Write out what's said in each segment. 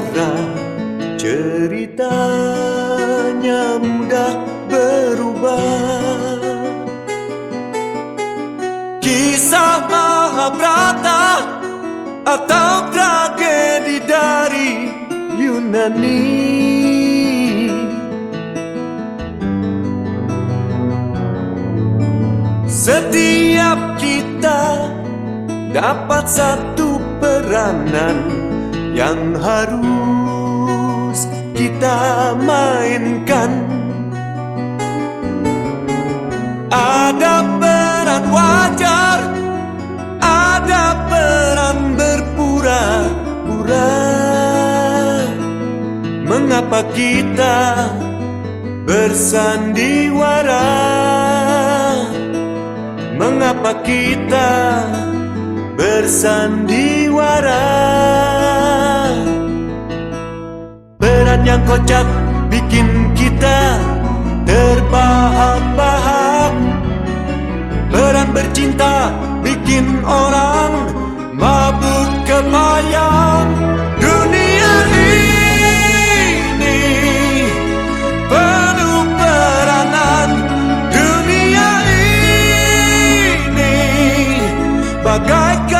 Jakarta ceritanya mudah berubah. Kisah Mahabharata atau tragedi dari Yunani. Setiap kita dapat satu peranan yang harus kita mainkan. Ada peran wajar, ada peran berpura-pura. Mengapa kita bersandiwara? Mengapa kita bersandiwara Yang kocak bikin kita terbahak-bahak. Peran bercinta bikin orang mabuk kemayang Dunia ini penuh peranan. Dunia ini bagaikan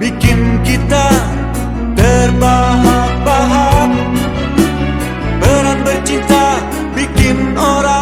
bikin kita terbahak-bahak. Peran bercinta bikin orang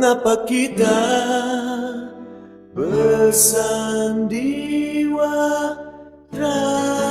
Mengapa kita bersandiwara?